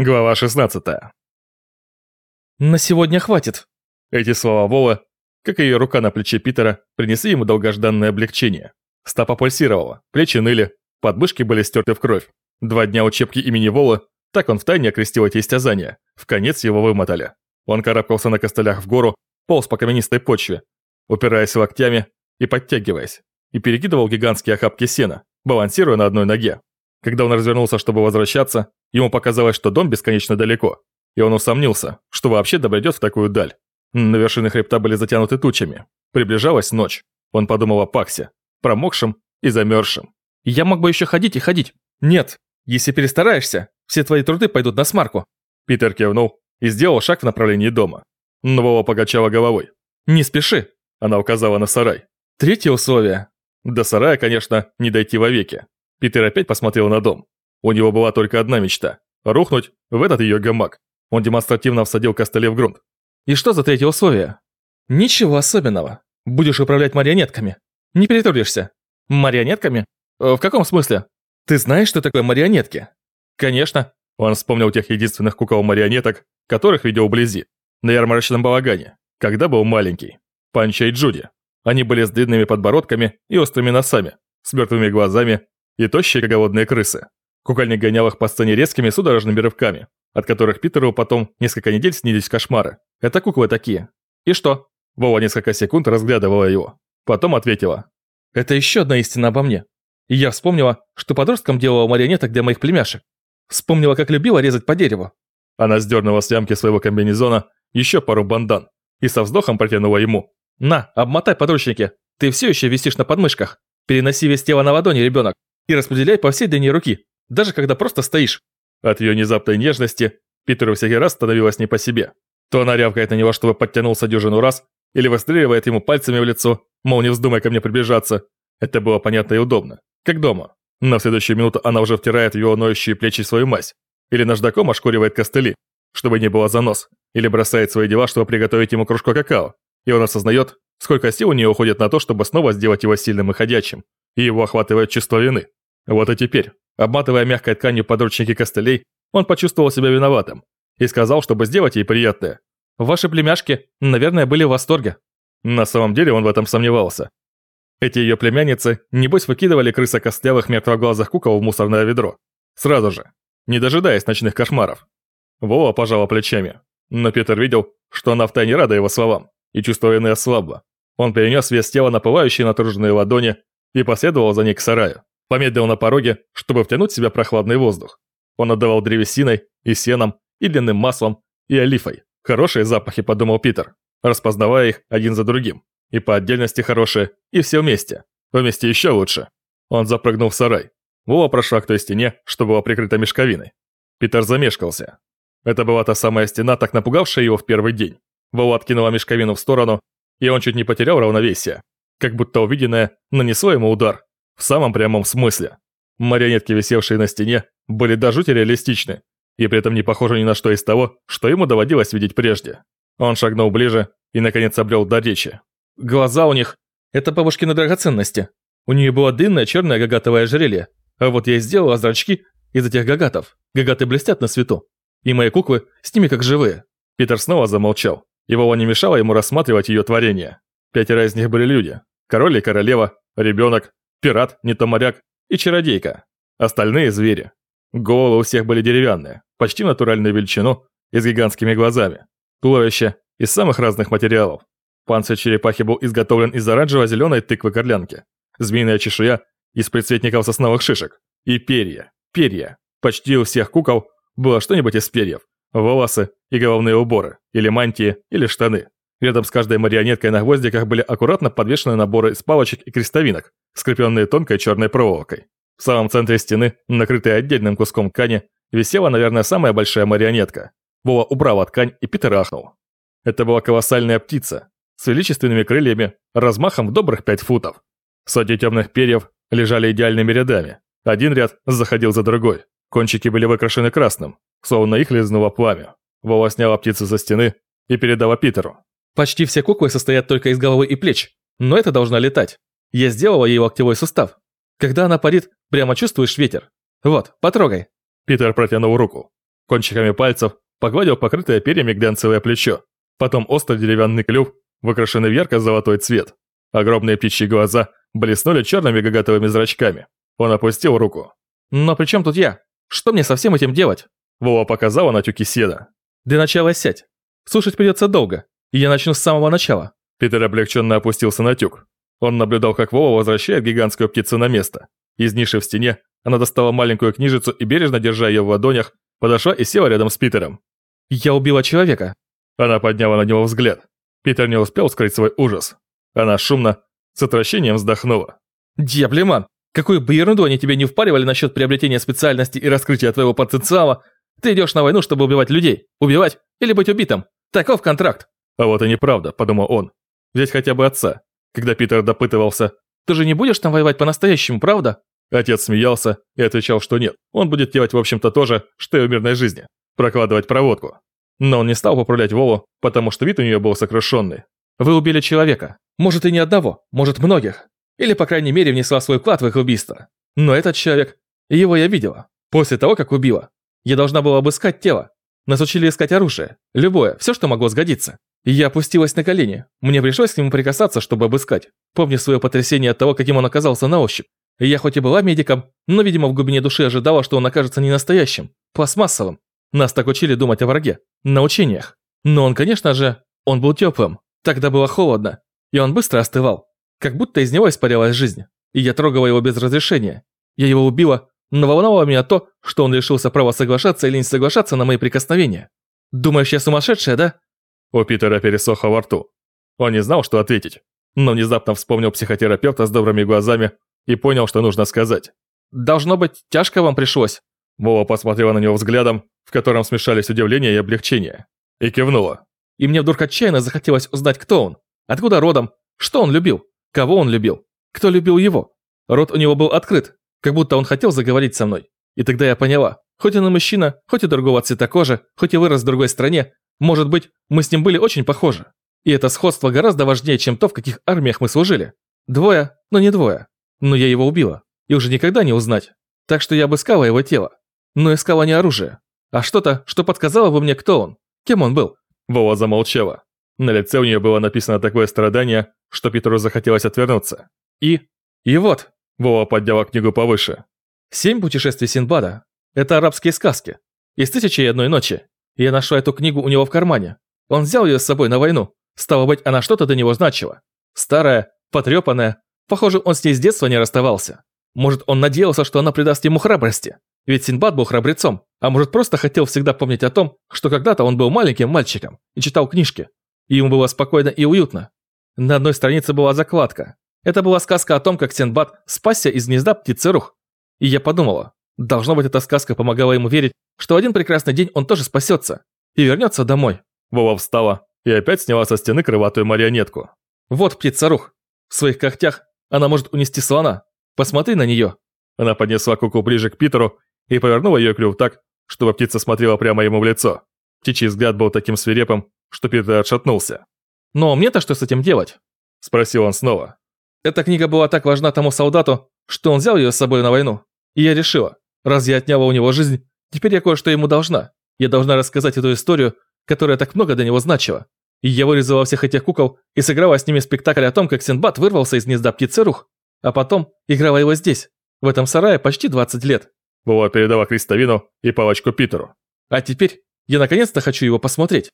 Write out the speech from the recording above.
Глава 16. «На сегодня хватит!» Эти слова Вола, как и ее рука на плече Питера, принесли ему долгожданное облегчение. Стопа пульсировала, плечи ныли, подмышки были стерты в кровь. Два дня учебки имени Вола, так он втайне окрестил эти истязания, в конец его вымотали. Он карабкался на костылях в гору, полз по каменистой почве, упираясь локтями и подтягиваясь, и перекидывал гигантские охапки сена, балансируя на одной ноге. Когда он развернулся, чтобы возвращаться, ему показалось, что дом бесконечно далеко, и он усомнился, что вообще добредет в такую даль. На вершины хребта были затянуты тучами. Приближалась ночь. Он подумал о Паксе, промокшем и замерзшем. «Я мог бы еще ходить и ходить». «Нет, если перестараешься, все твои труды пойдут на смарку». Питер кивнул и сделал шаг в направлении дома. Но Вова покачала головой. «Не спеши», — она указала на сарай. «Третье условие». До сарая, конечно, не дойти вовеки. Питер опять посмотрел на дом. У него была только одна мечта – рухнуть в этот ее гамак. Он демонстративно всадил костыле в грунт. «И что за третье условие?» «Ничего особенного. Будешь управлять марионетками. Не перетрудишься». «Марионетками? Э, в каком смысле? Ты знаешь, что такое марионетки?» «Конечно». Он вспомнил тех единственных кукол-марионеток, которых видел вблизи, на ярмарочном балагане, когда был маленький. Панча и Джуди. Они были с длинными подбородками и острыми носами, с мертвыми глазами и тощие голодные крысы. Кукольник гонял их по сцене резкими судорожными рывками, от которых Питеру потом несколько недель снились кошмары. Это куклы такие. И что? Вова несколько секунд разглядывала его. Потом ответила. Это еще одна истина обо мне. И я вспомнила, что подростком делала марионеток для моих племяшек. Вспомнила, как любила резать по дереву. Она сдернула с лямки своего комбинезона еще пару бандан и со вздохом протянула ему. «На, обмотай подручники. Ты все еще висишь на подмышках. Переноси вес тела на ладони, ребенок и распределяй по всей длине руки, даже когда просто стоишь». От ее внезапной нежности Питеру всякий раз становилось не по себе. То она рявкает на него, чтобы подтянулся дюжину раз, или выстреливает ему пальцами в лицо, мол, не вздумай ко мне приближаться. Это было понятно и удобно, как дома. В следующую минуту она уже втирает в его ноющие плечи свою мазь, или наждаком ошкуривает костыли, чтобы не было занос, или бросает свои дела, чтобы приготовить ему кружку какао, и он осознает, сколько сил у нее уходит на то, чтобы снова сделать его сильным и ходячим, и его охватывает чувство вины. Вот и теперь, обматывая мягкой тканью подручники костылей, он почувствовал себя виноватым и сказал, чтобы сделать ей приятное. «Ваши племяшки, наверное, были в восторге». На самом деле он в этом сомневался. Эти ее племянницы, небось, выкидывали крыса костлявых мертвоглазых кукол в мусорное ведро. Сразу же, не дожидаясь ночных кошмаров. Вова пожала плечами. Но Питер видел, что она втайне рада его словам, и чувство вины ослабло. Он перенес вес тела на пылающие натруженные ладони и последовал за ней к сараю. Помедлил на пороге, чтобы втянуть в себя прохладный воздух. Он отдавал древесиной, и сеном, и длинным маслом, и олифой. Хорошие запахи, подумал Питер, распознавая их один за другим. И по отдельности хорошие, и все вместе. Вместе еще лучше. Он запрыгнул в сарай. Вова прошла к той стене, что была прикрыта мешковиной. Питер замешкался. Это была та самая стена, так напугавшая его в первый день. Вова откинула мешковину в сторону, и он чуть не потерял равновесие. Как будто увиденное нанесло ему удар. В самом прямом смысле. Марионетки, висевшие на стене, были до жути реалистичны, и при этом не похожи ни на что из того, что ему доводилось видеть прежде. Он шагнул ближе и, наконец, обрел до речи. Глаза у них – это бабушкины драгоценности. У нее было длинное черное гагатовое ожерелье, а вот я сделала зрачки из этих гагатов. Гагаты блестят на свету. И мои куклы с ними как живые. Питер снова замолчал. Его не мешало ему рассматривать ее творение. Пятеро из них были люди. Король и королева, ребенок, пират, не то моряк и чародейка. Остальные звери. Головы у всех были деревянные, почти натуральную величину и с гигантскими глазами. Туловище из самых разных материалов. Панцирь черепахи был изготовлен из оранжево-зеленой тыквы-горлянки. Змеиная чешуя из предцветников сосновых шишек. И перья. Перья. Почти у всех кукол было что-нибудь из перьев. Волосы и головные уборы. Или мантии, или штаны. Рядом с каждой марионеткой на гвоздиках были аккуратно подвешены наборы из палочек и крестовинок, скрепленные тонкой черной проволокой. В самом центре стены, накрытая отдельным куском ткани, висела, наверное, самая большая марионетка. Вова убрала ткань и Питер ахнул. Это была колоссальная птица, с величественными крыльями, размахом в добрых пять футов. Сотни темных перьев лежали идеальными рядами. Один ряд заходил за другой. Кончики были выкрашены красным, словно их лизнуло пламя. Вова сняла птицу со стены и передала Питеру. Почти все куклы состоят только из головы и плеч, но это должна летать. Я сделала ей локтевой сустав. Когда она парит, прямо чувствуешь ветер. Вот, потрогай. Питер протянул руку. кончиками пальцев погладил покрытое перьями глянцевое плечо. Потом острый деревянный клюв, выкрашенный в ярко-золотой цвет. Огромные птичьи глаза блеснули черными гагатовыми зрачками. Он опустил руку. «Но при чем тут я? Что мне со всем этим делать?» Вова показала на тюки седа. «Для начала сядь. Слушать придется долго, и я начну с самого начала». Питер облегченно опустился на тюк. Он наблюдал, как Вова возвращает гигантскую птицу на место. Из ниши в стене она достала маленькую книжицу и, бережно держа ее в ладонях, подошла и села рядом с Питером. «Я убила человека». Она подняла на него взгляд. Питер не успел скрыть свой ужас. Она шумно, с отвращением вздохнула. «Дьяблеман, какую бы ерунду они тебе не впаривали насчет приобретения специальности и раскрытия твоего потенциала, ты идешь на войну, чтобы убивать людей. Убивать или быть убитым. Таков контракт». «А вот и неправда», – подумал он. «Взять хотя бы отца. Когда Питер допытывался, «Ты же не будешь там воевать по-настоящему, правда?» Отец смеялся и отвечал, что нет. Он будет делать, в общем-то, то же, что и в мирной жизни. Прокладывать проводку. Но он не стал поправлять Вову, потому что вид у нее был сокрушенный. «Вы убили человека. Может и не одного, может многих. Или, по крайней мере, внесла свой вклад в их убийство. Но этот человек, его я видела. После того, как убила. Я должна была обыскать тело. Нас учили искать оружие. Любое, все, что могло сгодиться. Я опустилась на колени. Мне пришлось к нему прикасаться, чтобы обыскать. Помню свое потрясение от того, каким он оказался на ощупь. Я хоть и была медиком, но, видимо, в глубине души ожидала, что он окажется не настоящим, пластмассовым. Нас так учили думать о враге. На учениях. Но он, конечно же, он был теплым. Тогда было холодно. И он быстро остывал. Как будто из него испарялась жизнь. И я трогала его без разрешения. Я его убила, но волновало меня то, что он лишился права соглашаться или не соглашаться на мои прикосновения. Думаешь, я сумасшедшая, да? У Питера пересохло во рту. Он не знал, что ответить, но внезапно вспомнил психотерапевта с добрыми глазами и понял, что нужно сказать. «Должно быть, тяжко вам пришлось». Вова посмотрела на него взглядом, в котором смешались удивление и облегчение, и кивнула. И мне вдруг отчаянно захотелось узнать, кто он, откуда родом, что он любил, кого он любил, кто любил его. Рот у него был открыт, как будто он хотел заговорить со мной. И тогда я поняла, хоть он и мужчина, хоть и другого цвета кожи, хоть и вырос в другой стране, может быть, мы с ним были очень похожи. И это сходство гораздо важнее, чем то, в каких армиях мы служили. Двое, но не двое. Но я его убила. И уже никогда не узнать. Так что я обыскала его тело. Но искала не оружие, а что-то, что подсказало бы мне, кто он, кем он был. Вова замолчала. На лице у нее было написано такое страдание, что Питеру захотелось отвернуться. И... И вот. Вова подняла книгу повыше. «Семь путешествий Синбада. Это арабские сказки. Из «Тысячи и одной ночи». Я нашла эту книгу у него в кармане. Он взял ее с собой на войну. Стало быть, она что-то до него значила. Старая, потрепанная. Похоже, он с ней с детства не расставался. Может, он надеялся, что она придаст ему храбрости. Ведь Синбад был храбрецом. А может, просто хотел всегда помнить о том, что когда-то он был маленьким мальчиком и читал книжки. И ему было спокойно и уютно. На одной странице была закладка. Это была сказка о том, как Синбад спасся из гнезда птицы рух. И я подумала, должно быть, эта сказка помогала ему верить, что один прекрасный день он тоже спасется и вернется домой. Вова встала и опять сняла со стены крылатую марионетку. Вот птица рух. В своих когтях она может унести слона. Посмотри на нее. Она поднесла куклу ближе к Питеру и повернула ее клюв так, чтобы птица смотрела прямо ему в лицо. Птичий взгляд был таким свирепым, что Питер отшатнулся. «Но мне-то что с этим делать?» – спросил он снова. Эта книга была так важна тому солдату, что он взял ее с собой на войну. И я решила, раз я отняла у него жизнь, теперь я кое-что ему должна. Я должна рассказать эту историю, которая так много для него значила. И я вырезала всех этих кукол и сыграла с ними спектакль о том, как Синбад вырвался из гнезда птицы рух. А потом играла его здесь, в этом сарае почти 20 лет. Вова передала крестовину и палочку Питеру. А теперь я наконец-то хочу его посмотреть.